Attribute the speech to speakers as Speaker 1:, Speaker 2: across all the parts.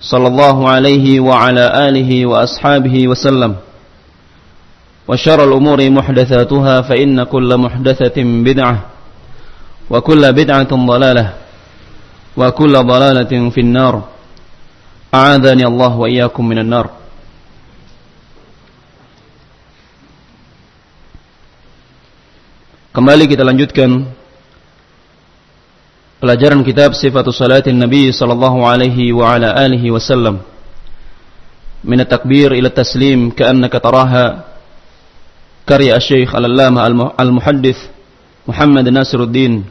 Speaker 1: صلى الله عليه وعلى آله وأصحابه وسلم وشر الأمور محدثاتها فإن كل محدثة بدعة وكل بدعة ضلالة وكل ضلالة في النار أعاذني الله وإياكم من النار Kembali kita lanjutkan pelajaran kitab Sifatul Salatin Nabi sallallahu alaihi wa ala alihi wasallam min at-takbir ila taslim ka'annaka taraha karya Syekh Al-Allamah Al-Muhaddits Muhammad Nasiruddin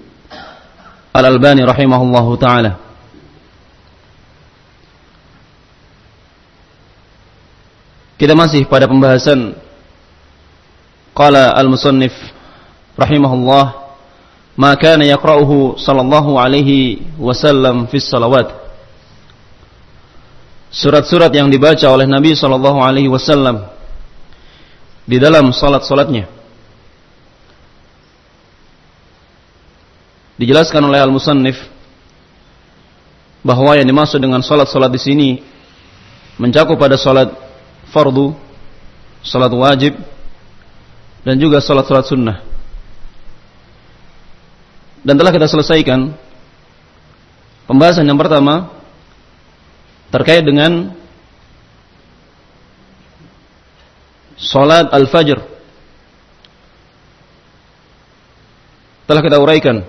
Speaker 1: Al-Albani rahimahullahu taala Kita masih pada pembahasan qala al-musannif rahimahullah ma kana yaqra'uhu sallallahu alaihi wasallam fi salawat. Surat-surat yang dibaca oleh Nabi sallallahu alaihi wasallam di dalam salat-salatnya. Dijelaskan oleh al-musannif bahwa yang dimaksud dengan salat-salat di sini mencakup pada salat fardu, salat wajib dan juga salat-salat sunnah dan telah kita selesaikan pembahasan yang pertama terkait dengan salat al-fajr. Telah kita uraikan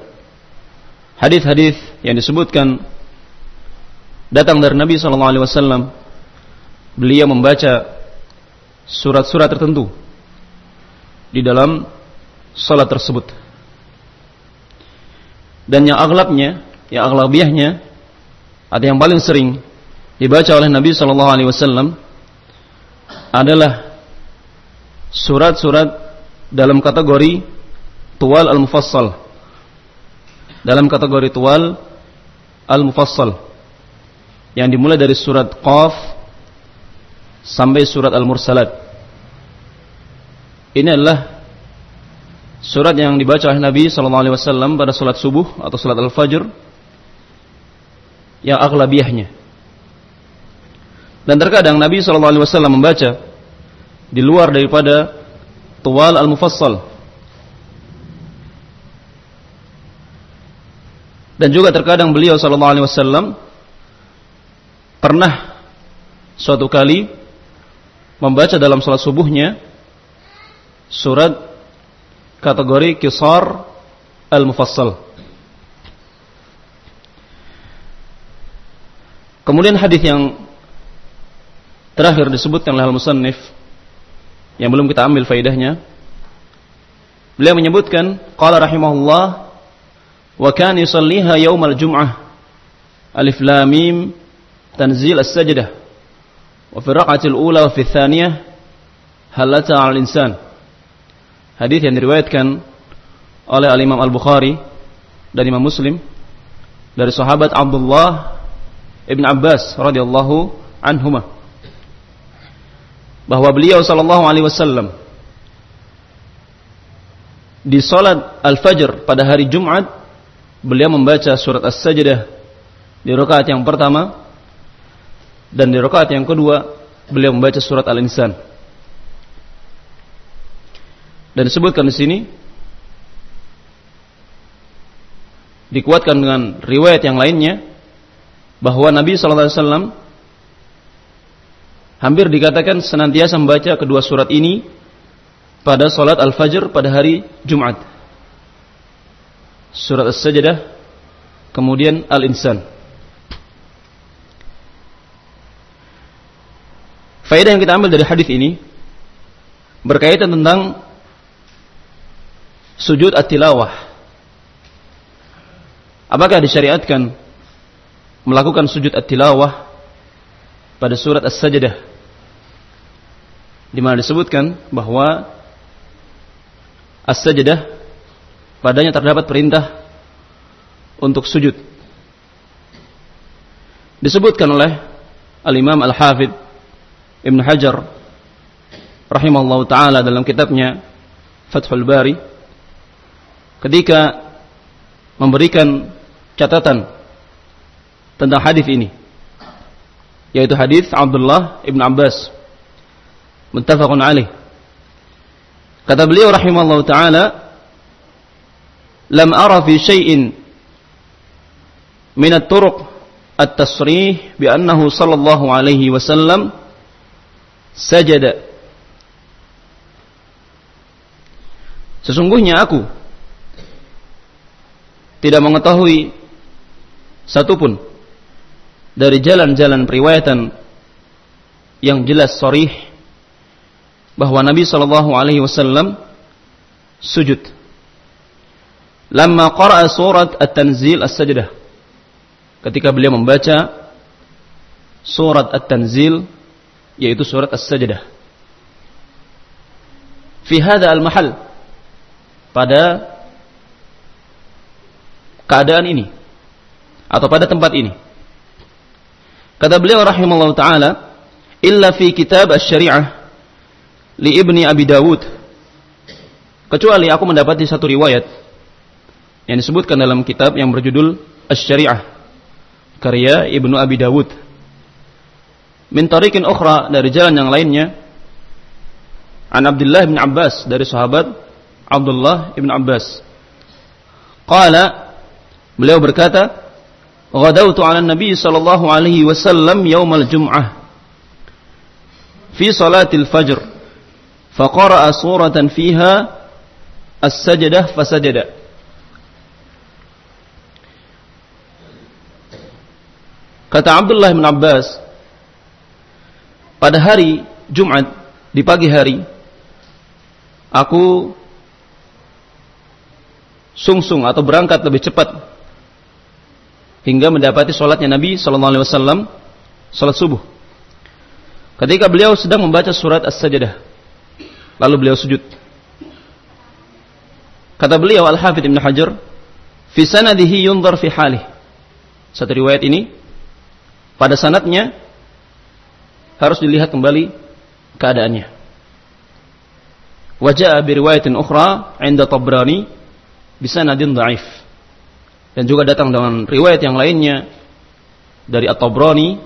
Speaker 1: hadis-hadis yang disebutkan datang dari Nabi wasallam beliau membaca surat-surat tertentu di dalam salat tersebut dan yang aglabnya, yang aglabiahnya atau yang paling sering dibaca oleh Nabi Shallallahu Alaihi Wasallam adalah surat-surat dalam kategori tual al-mufassal. Dalam kategori tual al-mufassal. Yang dimulai dari surat Qaf sampai surat Al-Mursalat. Ini adalah surat yang dibaca oleh Nabi sallallahu alaihi wasallam pada salat subuh atau salat al-fajr yang aglabiahnya. Dan terkadang Nabi sallallahu alaihi wasallam membaca di luar daripada tuwal al-mufassal. Dan juga terkadang beliau sallallahu alaihi wasallam pernah suatu kali membaca dalam salat subuhnya surat kategori kisar al-mufassal. Kemudian hadis yang terakhir disebutkan oleh al-musannif yang belum kita ambil faidahnya. Beliau menyebutkan qala rahimahullah wa kan yusalliha yaumal jum'ah alif lam mim tanzil as-sajdah wa fi raq'atil ula wa fi tsaniyah halata 'al insan hadis yang diriwayatkan oleh Al Imam Al Bukhari dan Imam Muslim dari sahabat Abdullah ibn Abbas radhiyallahu anhuma bahwa beliau sallallahu alaihi wasallam di salat al-fajr pada hari Jumat beliau membaca surat As-Sajdah di rakaat yang pertama dan di rakaat yang kedua beliau membaca surat Al-Insan. Dan disebutkan di sini dikuatkan dengan riwayat yang lainnya bahwa Nabi sallallahu alaihi wasallam hampir dikatakan senantiasa membaca kedua surat ini pada salat al-fajr pada hari Jumat. Surat As-Sajdah kemudian Al-Insan. Faedah yang kita ambil dari hadis ini berkaitan tentang sujud at-tilawah. Apakah disyariatkan melakukan sujud at-tilawah pada surat As-Sajdah? Di mana disebutkan bahwa as-sajdah padanya terdapat perintah untuk sujud. Disebutkan oleh Al-Imam Al-Hafidh Ibn Hajar rahimahullah taala dalam kitabnya Fathul Bari ketika memberikan catatan tentang hadis ini yaitu hadis Abdullah Ibn Abbas muttafaqun alaih Kata beliau rahimahullah taala, "Lam ara fi syai'in min at-turuq at-tasrih bi annahu sallallahu alaihi wasallam sajada." Sesungguhnya aku tidak mengetahui satupun dari jalan-jalan periwayatan yang jelas sorih bahwa Nabi Shallallahu Alaihi Wasallam sujud. Lama qara'a surat At-Tanzil As-Sajdah. Ketika beliau membaca surat At-Tanzil yaitu surat As-Sajdah. Fi hada al-mahal pada keadaan ini atau pada tempat ini. Kata beliau rahimahullah taala, illa fi kitab asy-syari'ah li ibni Abi Dawud. Kecuali aku mendapati satu riwayat yang disebutkan dalam kitab yang berjudul Asy-Syari'ah karya Ibnu Abi Dawud. Min tariqin ukhra dari jalan yang lainnya an Abdullah bin Abbas dari sahabat Abdullah bin Abbas. Qala Beliau berkata, "Ghadautu 'ala Nabi sallallahu alaihi wasallam yaumal jum'ah fi salatil fajr, faqara'a suratan fiha as-sajdah fasajada." Kata Abdullah bin Abbas, pada hari Jumat di pagi hari, aku sungsung -sung atau berangkat lebih cepat hingga mendapati sholatnya Nabi Sallallahu Alaihi Wasallam, sholat subuh. Ketika beliau sedang membaca surat As-Sajdah, Lalu beliau sujud. Kata beliau Al-Hafidh Ibn Hajar, fi sanadihi yundar fi halih. Satu riwayat ini pada sanatnya harus dilihat kembali keadaannya. Wajah bi riwayatin ukhra 'inda Tabrani bi sanadin dhaif. Dan juga datang dengan riwayat yang lainnya dari At-Tabrani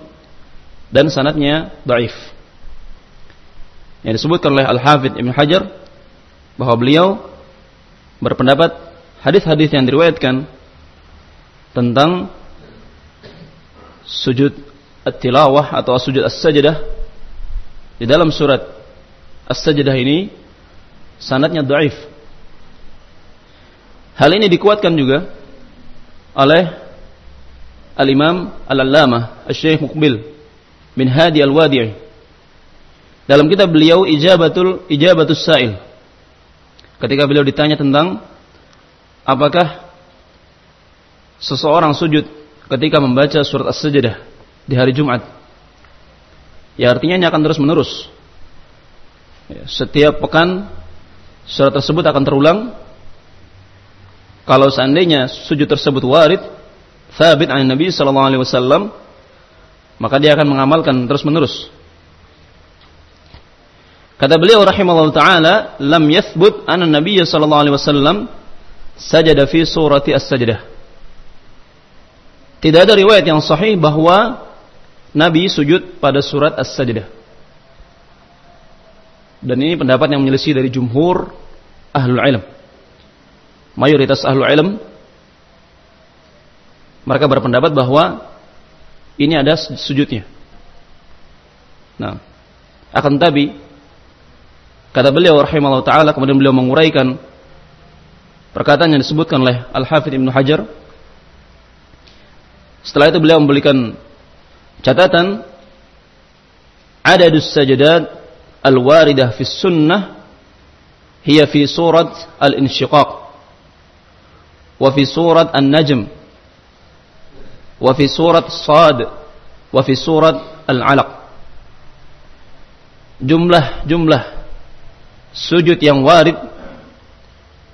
Speaker 1: dan sanatnya dhaif yang disebutkan oleh Al-Hafidh Ibn Hajar bahwa beliau berpendapat hadis-hadis yang diriwayatkan tentang sujud at-tilawah atau sujud as-sajdah di dalam surat as-sajdah ini sanatnya dhaif. Hal ini dikuatkan juga oleh Al-Imam Al-Allamah Al-Syekh Muqbil bin Hadi Al-Wadi'i dalam kitab beliau Ijabatul Ijabatus Sa'il. Ketika beliau ditanya tentang apakah seseorang sujud ketika membaca surat As-Sajdah di hari Jumat. Ya artinya ini akan terus menerus. Ya, setiap pekan surat tersebut akan terulang. Kalau seandainya sujud tersebut warid, thabit an Nabi sallallahu alaihi wasallam, maka dia akan mengamalkan terus menerus Kata beliau rahimahullah taala, lam yathbut anna Nabi sallallahu alaihi wasallam sajada fi surati as-sajdah. Tidak ada riwayat yang sahih bahwa Nabi sujud pada surat as-sajdah. Dan ini pendapat yang menyelisih dari jumhur ahlul ilm. Mayoritas ahlul ilm mereka berpendapat bahwa ini ada sujudnya. Nah, akan tapi Kata beliau rahimahullah taala kemudian beliau menguraikan perkataan yang disebutkan oleh Al-Hafidz Ibnu Hajar. Setelah itu beliau memberikan catatan adadus sajadat al-waridah fi sunnah hiya fi surat al-insyiqaq wa fi surat an-najm wa fi surat sad wa fi surat al-alaq jumlah-jumlah sujud yang warid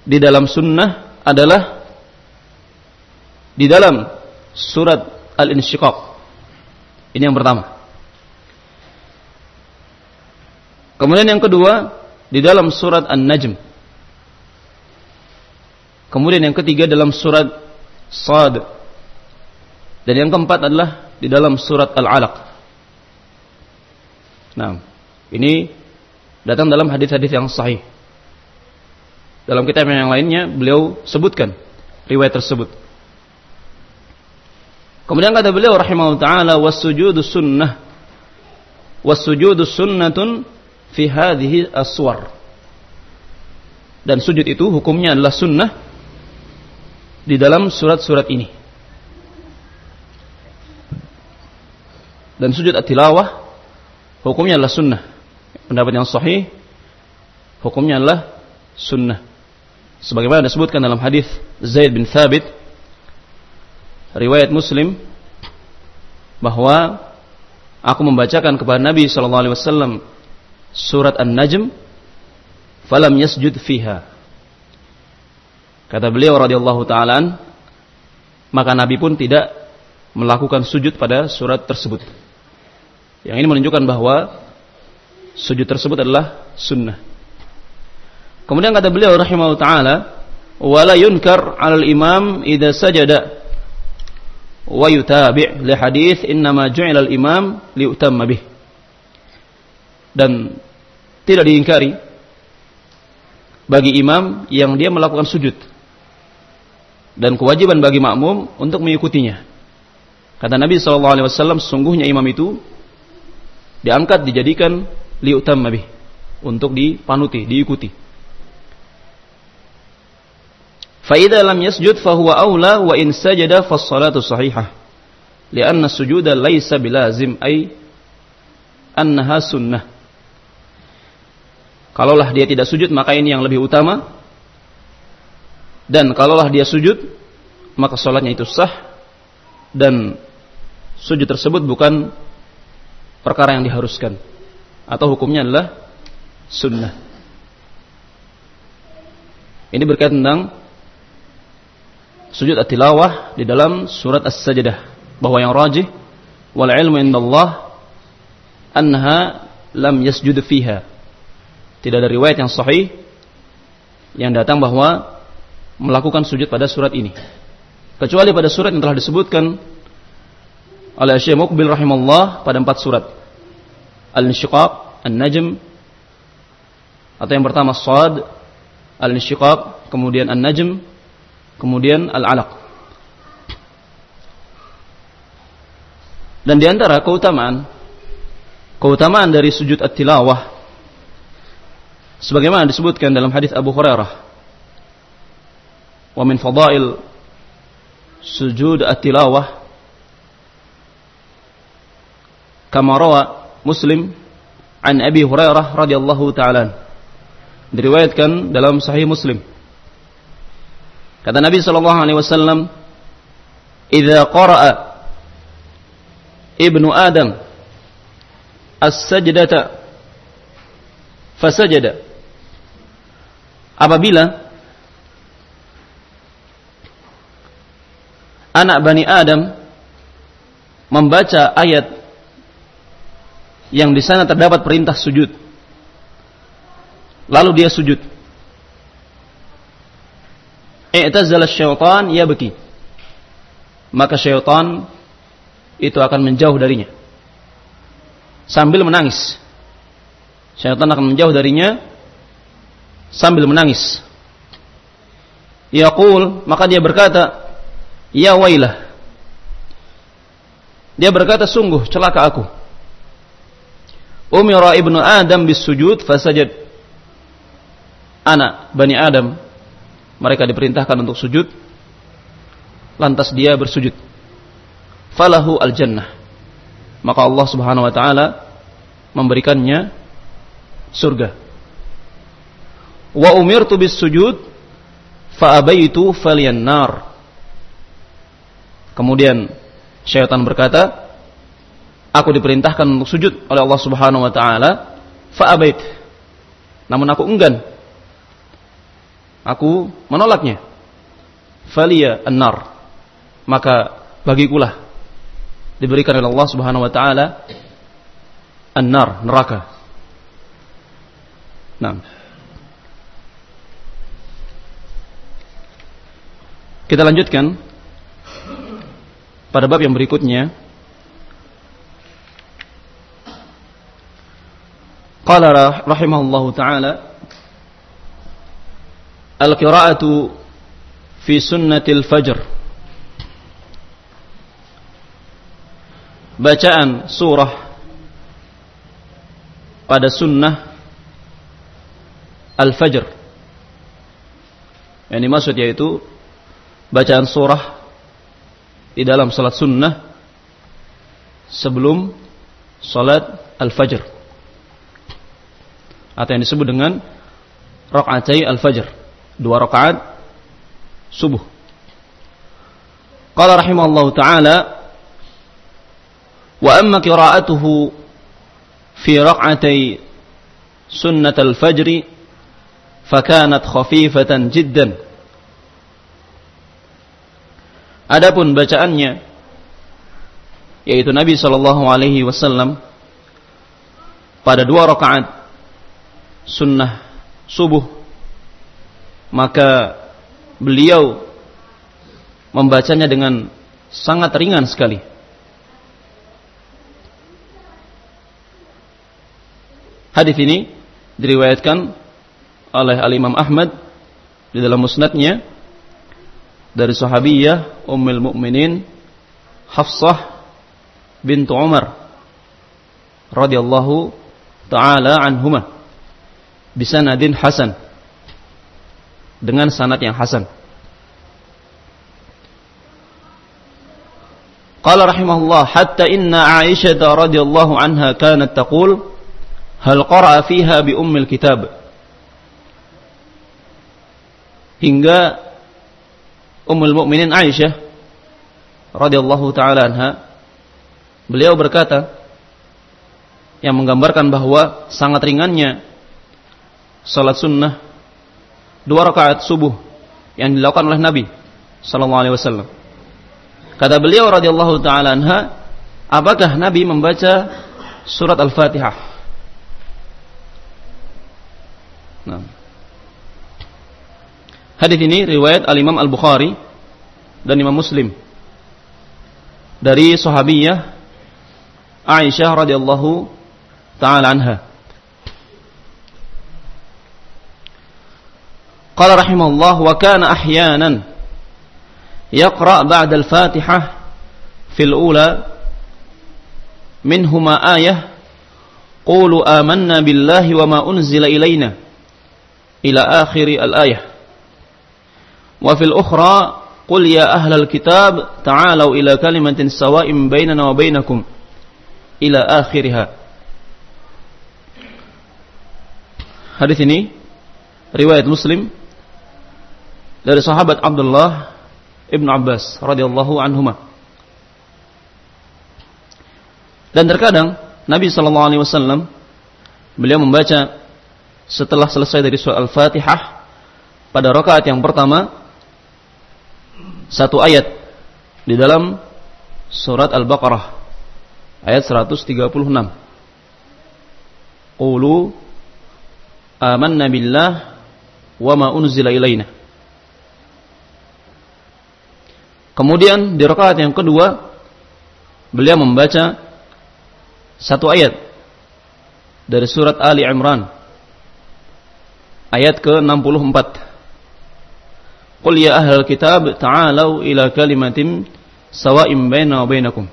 Speaker 1: di dalam sunnah adalah di dalam surat Al-Insyiqaq. Ini yang pertama. Kemudian yang kedua di dalam surat An-Najm. Kemudian yang ketiga dalam surat Sad. Dan yang keempat adalah di dalam surat Al-Alaq. Nah, ini datang dalam hadis-hadis yang sahih. Dalam kitab yang lainnya beliau sebutkan riwayat tersebut. Kemudian kata beliau rahimahullah taala wasujudu sunnah wasujudu sunnatun fi hadhihi aswar. Dan sujud itu hukumnya adalah sunnah di dalam surat-surat ini. Dan sujud at-tilawah hukumnya adalah sunnah pendapat yang sahih hukumnya adalah sunnah. Sebagaimana disebutkan dalam hadis Zaid bin Thabit riwayat Muslim bahwa aku membacakan kepada Nabi sallallahu alaihi wasallam surat An-Najm falam yasjud fiha. Kata beliau radhiyallahu taala maka Nabi pun tidak melakukan sujud pada surat tersebut. Yang ini menunjukkan bahwa sujud tersebut adalah sunnah. Kemudian kata beliau rahimahullah taala, wala yunkar 'alal imam idza sajada wa yutabi' li hadis innama ju'ila al-imam liutamma bih. Dan tidak diingkari bagi imam yang dia melakukan sujud dan kewajiban bagi makmum untuk mengikutinya. Kata Nabi SAW, sungguhnya imam itu diangkat dijadikan liutamma bih untuk dipanuti, diikuti. Fa idza lam yasjud fa huwa aula wa in sajada fa shalatu sahihah. Lianna sujuda laisa bilazim ay annaha sunnah. Kalaulah dia tidak sujud maka ini yang lebih utama. Dan kalaulah dia sujud maka salatnya itu sah dan sujud tersebut bukan perkara yang diharuskan atau hukumnya adalah sunnah. Ini berkaitan tentang sujud at-tilawah di dalam surat As-Sajdah bahwa yang rajih wal ilmu indallah anha lam yasjud fiha. Tidak ada riwayat yang sahih yang datang bahwa melakukan sujud pada surat ini. Kecuali pada surat yang telah disebutkan oleh Syekh Muqbil rahimallah pada empat surat. Al-Insyiqaq, An-Najm atau yang pertama Sad, Al-Insyiqaq, kemudian An-Najm, kemudian Al-Alaq. Dan di antara keutamaan keutamaan dari sujud at-tilawah sebagaimana disebutkan dalam hadis Abu Hurairah wa fadail sujud at-tilawah kama rawa Hurairah radhiyallahu taala. Diriwayatkan dalam Sahih Muslim. Kata Nabi sallallahu alaihi wasallam, "Idza qara'a ibnu Adam as-sajdata fasajada." Apabila anak Bani Adam membaca ayat yang di sana terdapat perintah sujud. Lalu dia sujud. I'tazala syaitan yabki. Maka syaitan itu akan menjauh darinya. Sambil menangis. Syaitan akan menjauh darinya sambil menangis. Yaqul, maka dia berkata, "Ya wailah." Dia berkata, "Sungguh celaka aku." Umira ibnu Adam bis sujud fasajad. Anak Bani Adam mereka diperintahkan untuk sujud lantas dia bersujud falahu al jannah maka Allah Subhanahu wa taala memberikannya surga wa umirtu bis sujud fa abaitu falyan nar kemudian syaitan berkata aku diperintahkan untuk sujud oleh Allah Subhanahu wa taala fa abait namun aku enggan Aku menolaknya. Falia an-nar. Maka bagikulah diberikan oleh Allah Subhanahu wa taala an-nar, neraka. Nah. Kita lanjutkan pada bab yang berikutnya. Qala rahimahullahu taala Al-qira'atu fi sunnatil fajr. Bacaan surah pada sunnah Al-Fajr. Yang dimaksud yaitu bacaan surah di dalam salat sunnah sebelum salat Al-Fajr. Atau yang disebut dengan rakaatai Al-Fajr dua rakaat subuh. Qala rahimahullah taala wa amma qira'atuhu fi rak'atay sunnat al-fajr fakanat khafifatan jiddan. Adapun bacaannya yaitu Nabi sallallahu alaihi wasallam pada dua rakaat sunnah subuh maka beliau membacanya dengan sangat ringan sekali. Hadis ini diriwayatkan oleh Al Imam Ahmad di dalam musnadnya dari sahabiyah Ummul Mukminin Hafsah bintu Umar radhiyallahu taala anhuma. Bisanadin hasan. Dengan sanad yang hasan. Qala rahimahullah hatta inna Aisyah radhiyallahu anha kanat taqul hal qara'a fiha bi ummil kitab? Hingga Ummul Mukminin Aisyah radhiyallahu taala anha beliau berkata yang menggambarkan bahwa sangat ringannya salat sunnah dua rakaat subuh yang dilakukan oleh Nabi sallallahu alaihi wasallam. Kata beliau radhiyallahu taala anha, apakah Nabi membaca surat Al-Fatihah? Nah. Hadis ini riwayat Al-Imam Al-Bukhari dan Imam Muslim dari sahabiyah Aisyah radhiyallahu taala anha. قال رحمه الله وكان أحيانا يقرأ بعد الفاتحة في الأولى منهما آية قولوا آمنا بالله وما أنزل إلينا إلى Wa fil ukhra qul ya ahlal kitab ta'alu ila kalimatin sawa'in bainana wa bainakum ila akhiriha. Hadis ini riwayat Muslim dari sahabat Abdullah Ibn Abbas radhiyallahu anhuma. Dan terkadang Nabi sallallahu alaihi wasallam beliau membaca setelah selesai dari surah Al-Fatihah pada rakaat yang pertama satu ayat di dalam surat Al-Baqarah ayat 136. Qulu amanna billah wa ma unzila ilaina. Kemudian di rakaat yang kedua beliau membaca satu ayat dari surat Ali Imran ayat ke-64. Qul ya ahlal kitab ta'alu ila kalimatin sawa'in baina wa bainakum.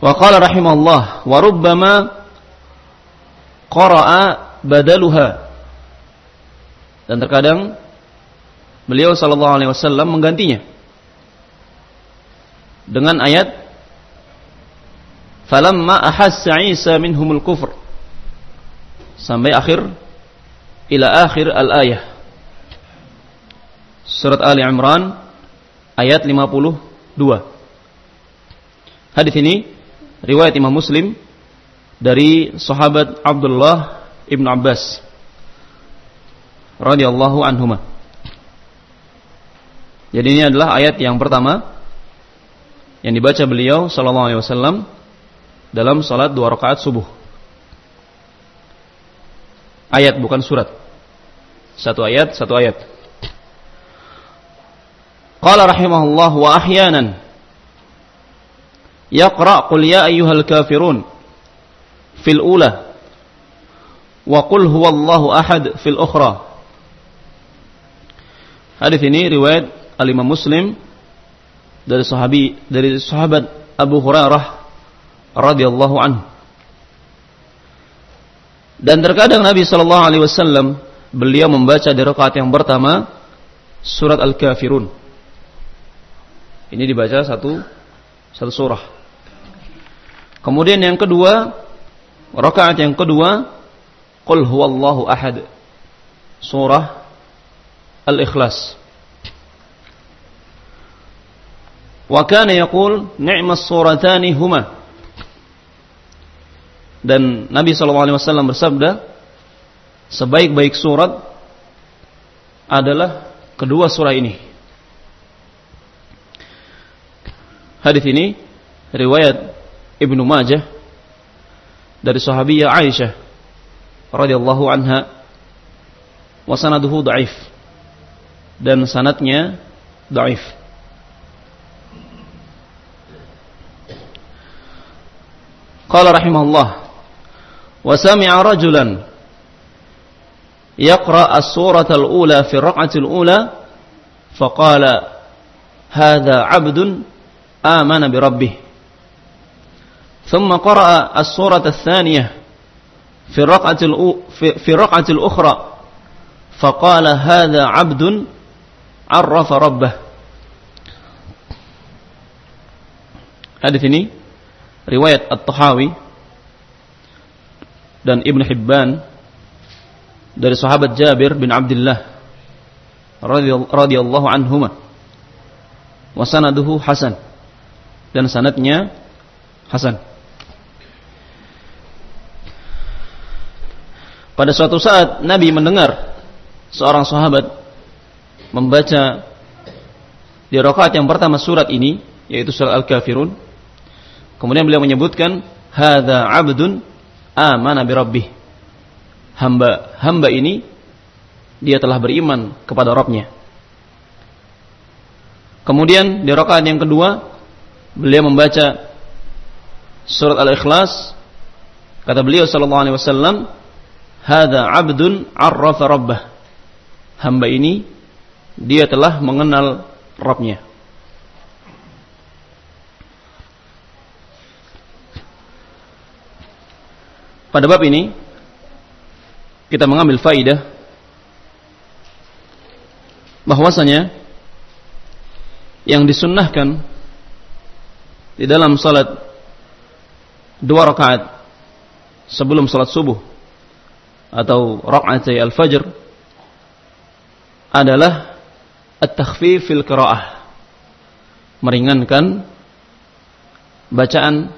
Speaker 1: Wa qala rahimahullah wa rubbama qara'a badaluha. Dan terkadang beliau sallallahu alaihi wasallam menggantinya dengan ayat falamma ahassa Isa minhumul kufr sampai akhir ila akhir al-ayah surat Ali Imran ayat 52 hadis ini riwayat Imam Muslim dari sahabat Abdullah ibn Abbas radhiyallahu anhuma jadi ini adalah ayat yang pertama yang dibaca beliau sallallahu alaihi wasallam dalam salat dua rakaat subuh. Ayat bukan surat. Satu ayat, satu ayat. Qala rahimahullah wa ahyanan yaqra qul ya ayyuhal kafirun fil ula wa qul huwallahu ahad fil ukhra. Hadis ini riwayat Al-Imam Muslim dari sahabi dari sahabat Abu Hurairah radhiyallahu anhu. Dan terkadang Nabi sallallahu alaihi wasallam beliau membaca di rakaat yang pertama surat Al-Kafirun. Ini dibaca satu satu surah. Kemudian yang kedua, rakaat yang kedua, Qul huwallahu ahad. Surah Al-Ikhlas. Wa kana yaqul ni'mas suratani huma dan Nabi SAW bersabda, sebaik-baik surat adalah kedua surah ini. Hadis ini riwayat Ibnu Majah dari sahabiyah Aisyah radhiyallahu anha wa sanaduhu dhaif dan sanatnya dhaif. Qala rahimahullah وسمع رجلا يقرأ السورة الأولى في الرقعة الأولى فقال هذا عبد آمن بربه ثم قرأ السورة الثانية في الرقعة في الرقعة الأخرى فقال هذا عبد عرف ربه hadis ini riwayat At-Tahawi dan Ibn Hibban dari sahabat Jabir bin Abdullah radhiyallahu anhuma wa sanaduhu hasan dan sanadnya hasan pada suatu saat Nabi mendengar seorang sahabat membaca di rakaat yang pertama surat ini yaitu surat Al-Kafirun kemudian beliau menyebutkan hadza abdun amana bi rabbih. Hamba hamba ini dia telah beriman kepada Rabbnya. Kemudian di rakaat yang kedua beliau membaca surat Al-Ikhlas kata beliau sallallahu alaihi wasallam hadza 'abdun 'arrafa rabbah. Hamba ini dia telah mengenal Rabbnya. Pada bab ini kita mengambil faidah bahwasanya yang disunnahkan di dalam salat dua rakaat sebelum salat subuh atau rakaat al-fajr adalah at-takhfif fil qiraah meringankan bacaan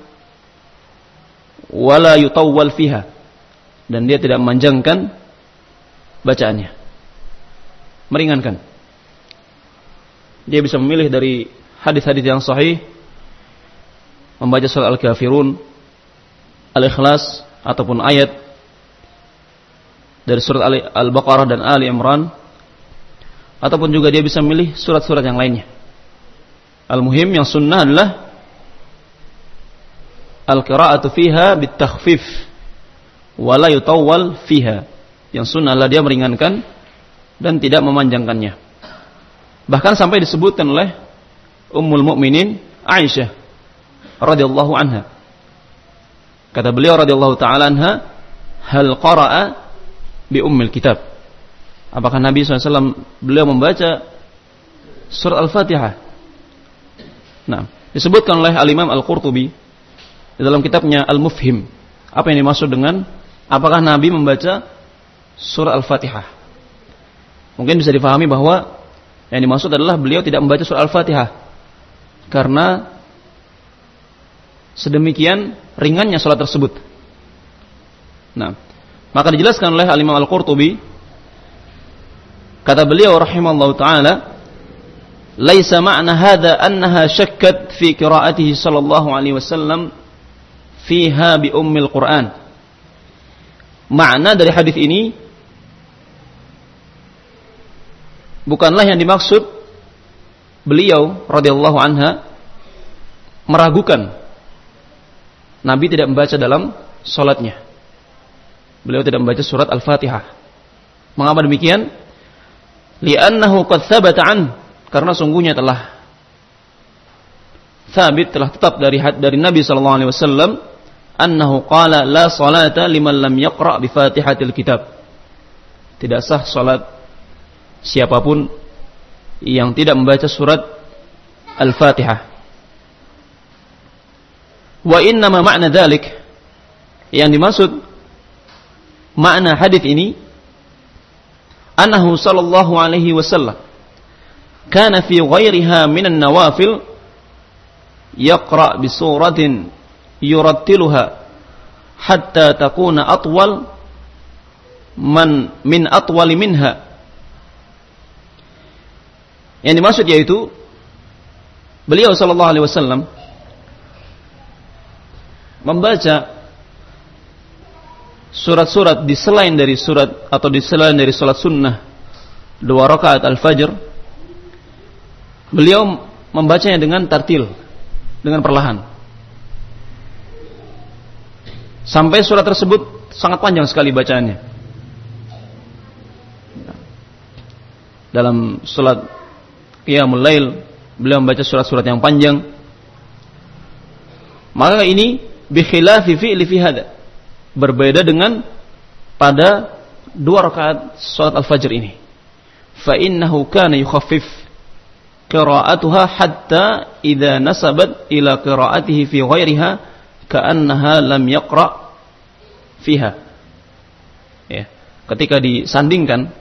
Speaker 1: wala yutawwal fiha dan dia tidak memanjangkan bacaannya. Meringankan. Dia bisa memilih dari hadis-hadis yang sahih membaca surat al-kafirun al-ikhlas ataupun ayat dari surat Al-Baqarah dan Ali Imran ataupun juga dia bisa memilih surat-surat yang lainnya. Al-muhim yang sunnah adalah al-qira'atu fiha bitakhfif wa la yutawwal fiha. Yang sunnah adalah dia meringankan dan tidak memanjangkannya. Bahkan sampai disebutkan oleh Ummul Mukminin Aisyah radhiyallahu anha. Kata beliau radhiyallahu taala anha, "Hal qara'a bi ummil kitab?" Apakah Nabi SAW beliau membaca surat Al-Fatihah? Nah, disebutkan oleh Al-Imam Al-Qurtubi di dalam kitabnya Al-Mufhim. Apa yang dimaksud dengan apakah Nabi membaca surah Al-Fatihah? Mungkin bisa difahami bahwa yang dimaksud adalah beliau tidak membaca surah Al-Fatihah karena sedemikian ringannya salat tersebut. Nah, maka dijelaskan oleh Al-Imam Al-Qurtubi kata beliau rahimallahu taala laisa ma'na hadha annaha syakkat fi qira'atihi sallallahu alaihi wasallam fiha bi ummil Qur'an. Makna dari hadis ini bukanlah yang dimaksud beliau radhiyallahu anha meragukan Nabi tidak membaca dalam solatnya. Beliau tidak membaca surat Al-Fatihah. Mengapa demikian? Li'annahu qad thabata an karena sungguhnya telah sabit telah tetap dari dari Nabi sallallahu alaihi wasallam annahu qala la salata liman lam yaqra bi Fatihatil kitab. Tidak sah salat siapa pun yang tidak membaca surat Al-Fatihah. Wa inna ma makna dalik yang dimaksud makna hadis ini annahu sallallahu alaihi wasallam kana fi ghairiha min an-nawafil yaqra bi suratin yurattiluha hatta takuna atwal man min atwali minha. Yang dimaksud yaitu beliau sallallahu alaihi wasallam membaca surat-surat di selain dari surat atau di selain dari salat sunnah dua rakaat al-fajr beliau membacanya dengan tartil dengan perlahan. Sampai surat tersebut sangat panjang sekali bacaannya. Dalam surat qiyamul lail beliau membaca surat-surat yang panjang. Maka ini bikhilafi fi'li fi hada. Berbeda dengan pada dua rakaat salat al-fajr ini. Fa innahu kana yukhaffif qira'atuha hatta idza nasabat ila qira'atihi fi ghairiha ka'annaha lam yaqra fiha. Ya. Ketika disandingkan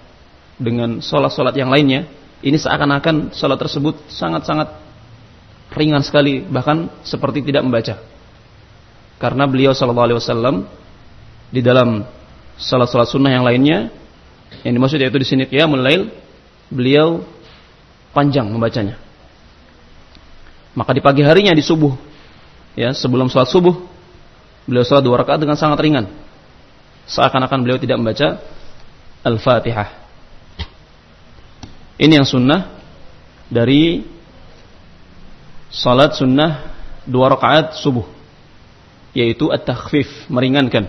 Speaker 1: dengan salat-salat yang lainnya, ini seakan-akan salat tersebut sangat-sangat ringan sekali bahkan seperti tidak membaca karena beliau sallallahu alaihi wasallam di dalam salat-salat sunnah yang lainnya yang dimaksud yaitu di sini qiyamul lail beliau panjang membacanya. Maka di pagi harinya di subuh ya sebelum salat subuh beliau salat dua rakaat dengan sangat ringan. Seakan-akan beliau tidak membaca Al-Fatihah. Ini yang sunnah dari salat sunnah dua rakaat subuh yaitu at-takhfif, meringankan.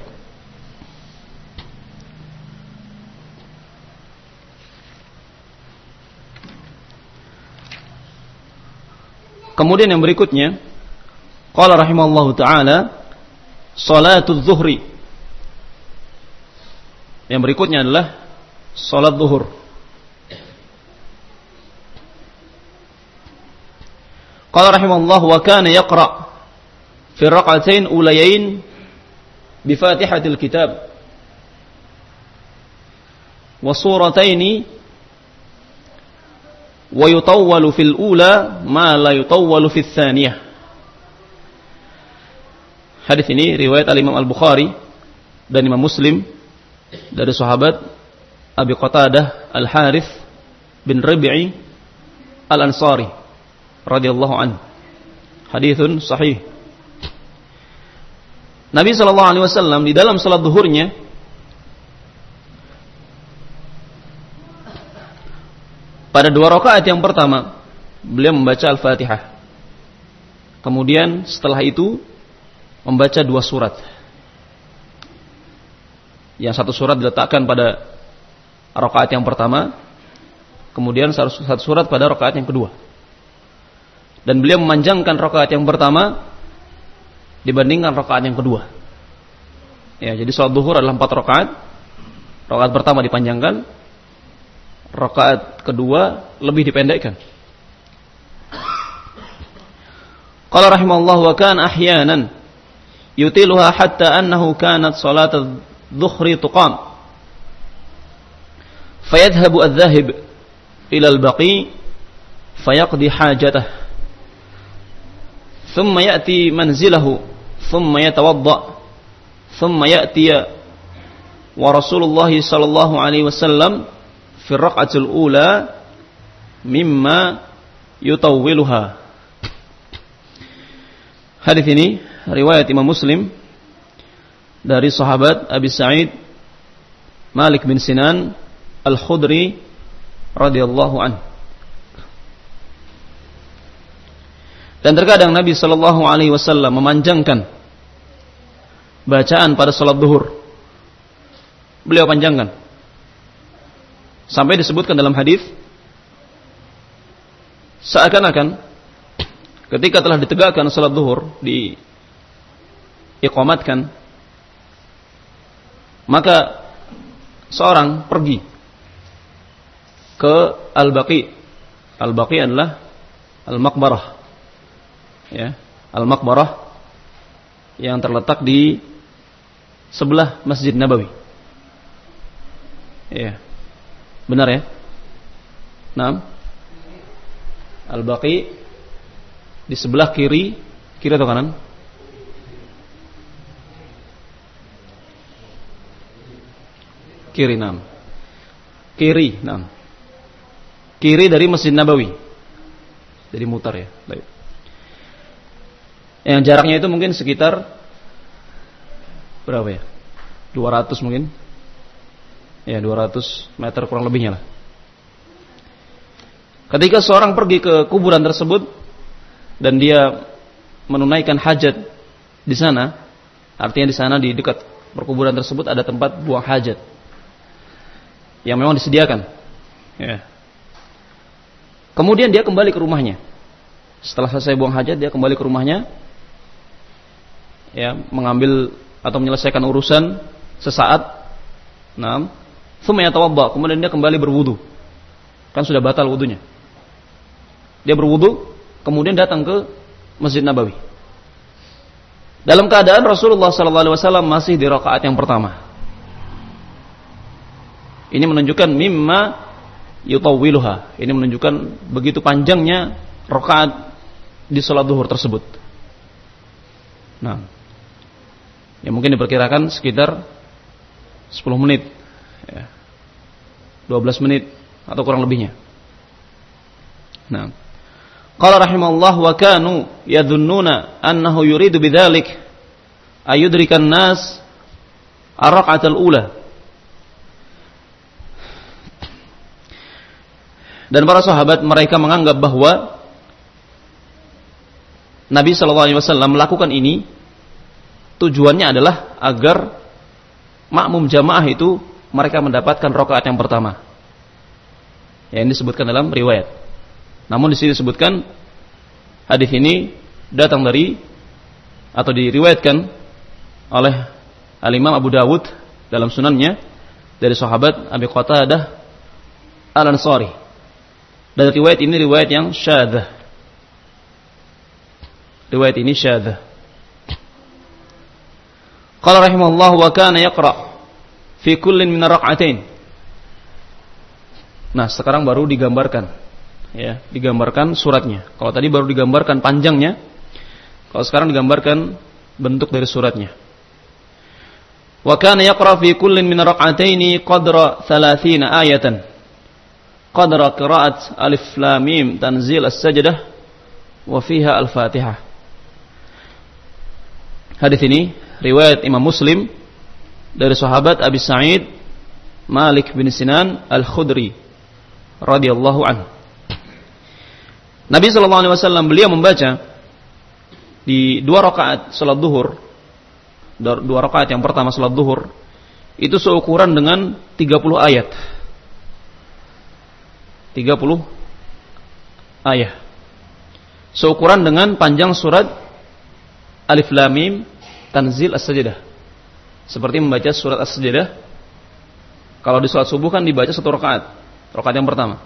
Speaker 1: Kemudian yang berikutnya, qala rahimallahu taala salatul zuhri. Yang berikutnya adalah salat zuhur. Qala rahimallahu wa kana yaqra' firqatain ulayain bi Fatihatil Kitab wa suratain wa yutawwalu fil ula ma la yutawwalu fil thaniyah Hadis ini riwayat Al-Imam Al-Bukhari dan Imam Muslim dari sahabat Abi Qatadah Al-Harith bin Rabi'i Al-Ansari radhiyallahu anhu. Hadithun sahih Nabi Shallallahu Alaihi Wasallam di dalam salat duhurnya pada dua rakaat yang pertama beliau membaca al-fatihah. Kemudian setelah itu membaca dua surat. Yang satu surat diletakkan pada rakaat yang pertama, kemudian satu surat pada rakaat yang kedua. Dan beliau memanjangkan rakaat yang pertama dibandingkan rakaat yang kedua. Ya, jadi sholat duhur adalah empat rakaat. Rakaat pertama dipanjangkan, rakaat kedua lebih dipendekkan. Qala rahimahullah wa kan ahyanan yutiluha hatta annahu kanat salat adh-dhuhri tuqam. Fayadhhabu adh-dhahib ila al-baqi fayaqdi hajatah. Thumma ya'ti manzilahu thumma yatawadda thumma ya'ti wa Rasulullah sallallahu alaihi wasallam fi raq'atil ula mimma yutawwiluha. Hadis ini riwayat Imam Muslim dari sahabat Abi Sa'id Malik bin Sinan Al-Khudri radhiyallahu an. Dan terkadang Nabi Shallallahu Alaihi Wasallam memanjangkan bacaan pada salat duhur. Beliau panjangkan Sampai disebutkan dalam hadis seakan-akan ketika telah ditegakkan salat zuhur di iqamatkan maka seorang pergi ke Al-Baqi. Al-Baqi adalah Al-Maqbarah. Ya, Al-Maqbarah yang terletak di sebelah Masjid Nabawi. Ya. Benar ya? Nah. Al-Baqi di sebelah kiri, kiri atau kanan? Kiri enam. Kiri enam. Kiri dari Masjid Nabawi. Jadi mutar ya. Baik. Yang jaraknya itu mungkin sekitar berapa ya? 200 mungkin ya 200 meter kurang lebihnya lah. Ketika seorang pergi ke kuburan tersebut dan dia menunaikan hajat di sana, artinya di sana di dekat perkuburan tersebut ada tempat buang hajat yang memang disediakan. Ya. Kemudian dia kembali ke rumahnya. Setelah selesai buang hajat, dia kembali ke rumahnya, ya mengambil atau menyelesaikan urusan sesaat. Nah, Thumma yatawadda, kemudian dia kembali berwudu. Kan sudah batal wudunya. Dia berwudu, kemudian datang ke Masjid Nabawi. Dalam keadaan Rasulullah SAW masih di rakaat yang pertama. Ini menunjukkan mimma yutawwiluha. Ini menunjukkan begitu panjangnya rakaat di salat duhur tersebut. Nah, ya mungkin diperkirakan sekitar 10 menit ya. 12 menit atau kurang lebihnya. Nah, qala rahimallahu wa kanu yadhunnuna annahu yuridu bidzalik ayudrikan nas ar-rak'at al-ula. Dan para sahabat mereka menganggap bahwa Nabi Shallallahu Alaihi Wasallam melakukan ini tujuannya adalah agar makmum jamaah itu mereka mendapatkan rokaat yang pertama. Yang disebutkan dalam riwayat. Namun di sini disebutkan hadis ini datang dari atau diriwayatkan oleh Al-Imam Abu Dawud dalam sunannya dari sahabat Abi Qatadah Al-Ansari. Dan riwayat ini riwayat yang syadzah. Riwayat ini syadzah. Qala rahimahullah wa kana yaqra' fi kullin min rak'atain. Nah, sekarang baru digambarkan. Ya, digambarkan suratnya. Kalau tadi baru digambarkan panjangnya, kalau sekarang digambarkan bentuk dari suratnya. Wa kana yaqra fi kullin min rak'ataini qadra 30 ayatan. Qadra qira'at alif lam mim tanzil as-sajdah wa fiha al-Fatihah. Hadis ini riwayat Imam Muslim dari sahabat Abi Sa'id Malik bin Sinan Al-Khudri radhiyallahu anhu. Nabi sallallahu alaihi wasallam beliau membaca di dua rakaat salat duhur dua rakaat yang pertama salat duhur itu seukuran dengan 30 ayat. 30 ayat. Seukuran dengan panjang surat Alif Lam Mim Tanzil As-Sajdah. Seperti membaca surat As-Sajdah. Kalau di salat subuh kan dibaca satu rakaat. Rakaat yang pertama.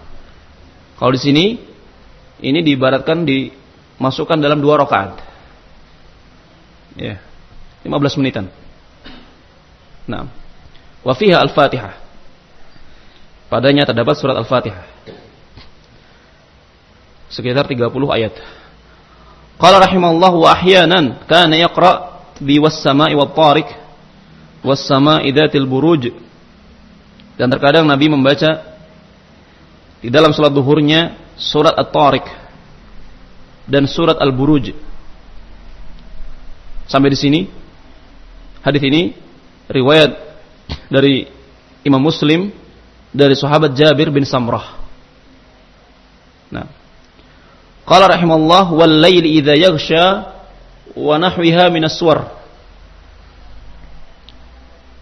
Speaker 1: Kalau di sini ini diibaratkan dimasukkan dalam dua rakaat. Ya. 15 menitan. Nah. Wa Al-Fatihah. Padanya terdapat surat Al-Fatihah. Sekitar 30 ayat. Qala rahimahullah wa ahyanan kana yaqra bi was-sama'i wat-tariq was-sama'i dzatil buruj. Dan terkadang Nabi membaca di dalam salat duhurnya surat At-Tariq dan surat Al-Buruj. Sampai di sini hadis ini riwayat dari Imam Muslim dari sahabat Jabir bin Samrah. Nah. Qala rahimallahu wal laili idza yaghsha wa nahwiha min as-suwar.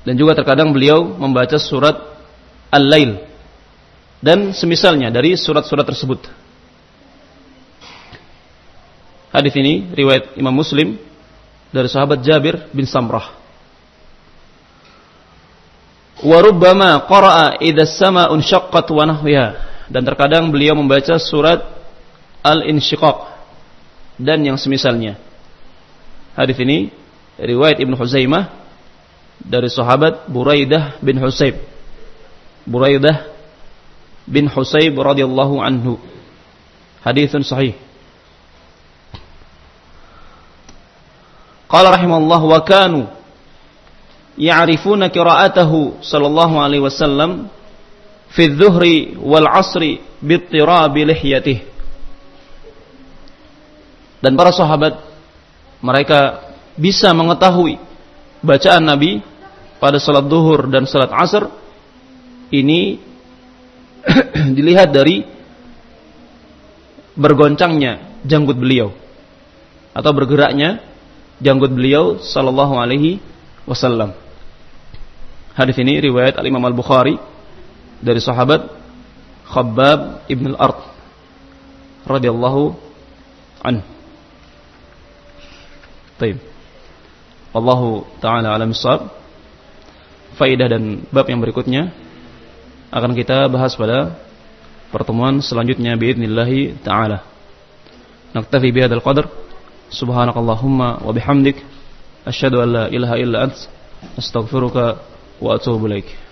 Speaker 1: Dan juga terkadang beliau membaca surat Al-Lail dan semisalnya dari surat-surat tersebut. Hadis ini riwayat Imam Muslim dari sahabat Jabir bin Samrah. Wa rubbama qara'a idza as-sama'u unshaqqat wa nahwiha. Dan terkadang beliau membaca surat Al-Insyiqaq dan yang semisalnya. Hadis ini riwayat Ibnu Huzaimah dari sahabat Buraidah bin Husayb. Buraidah bin Husayb radhiyallahu anhu. Haditsun sahih. Qala rahimahullah wa kanu ya'rifuna qira'atahu sallallahu alaihi wasallam fi dhuhri wal 'asri bittirabi lihyatihi. Dan para sahabat mereka bisa mengetahui bacaan Nabi pada salat duhur dan salat asar ini dilihat dari bergoncangnya janggut beliau atau bergeraknya janggut beliau sallallahu alaihi wasallam. Hadis ini riwayat Al Imam Al Bukhari dari sahabat Khabbab ibn al-Ard radhiyallahu anhu. Baik. Wallahu taala alam Faidah dan bab yang berikutnya akan kita bahas pada pertemuan selanjutnya biidznillah taala. Naktafi bihadzal qadar. Subhanakallahumma wa bihamdik asyhadu an la ilaha illa ant astaghfiruka wa atubu ilaik.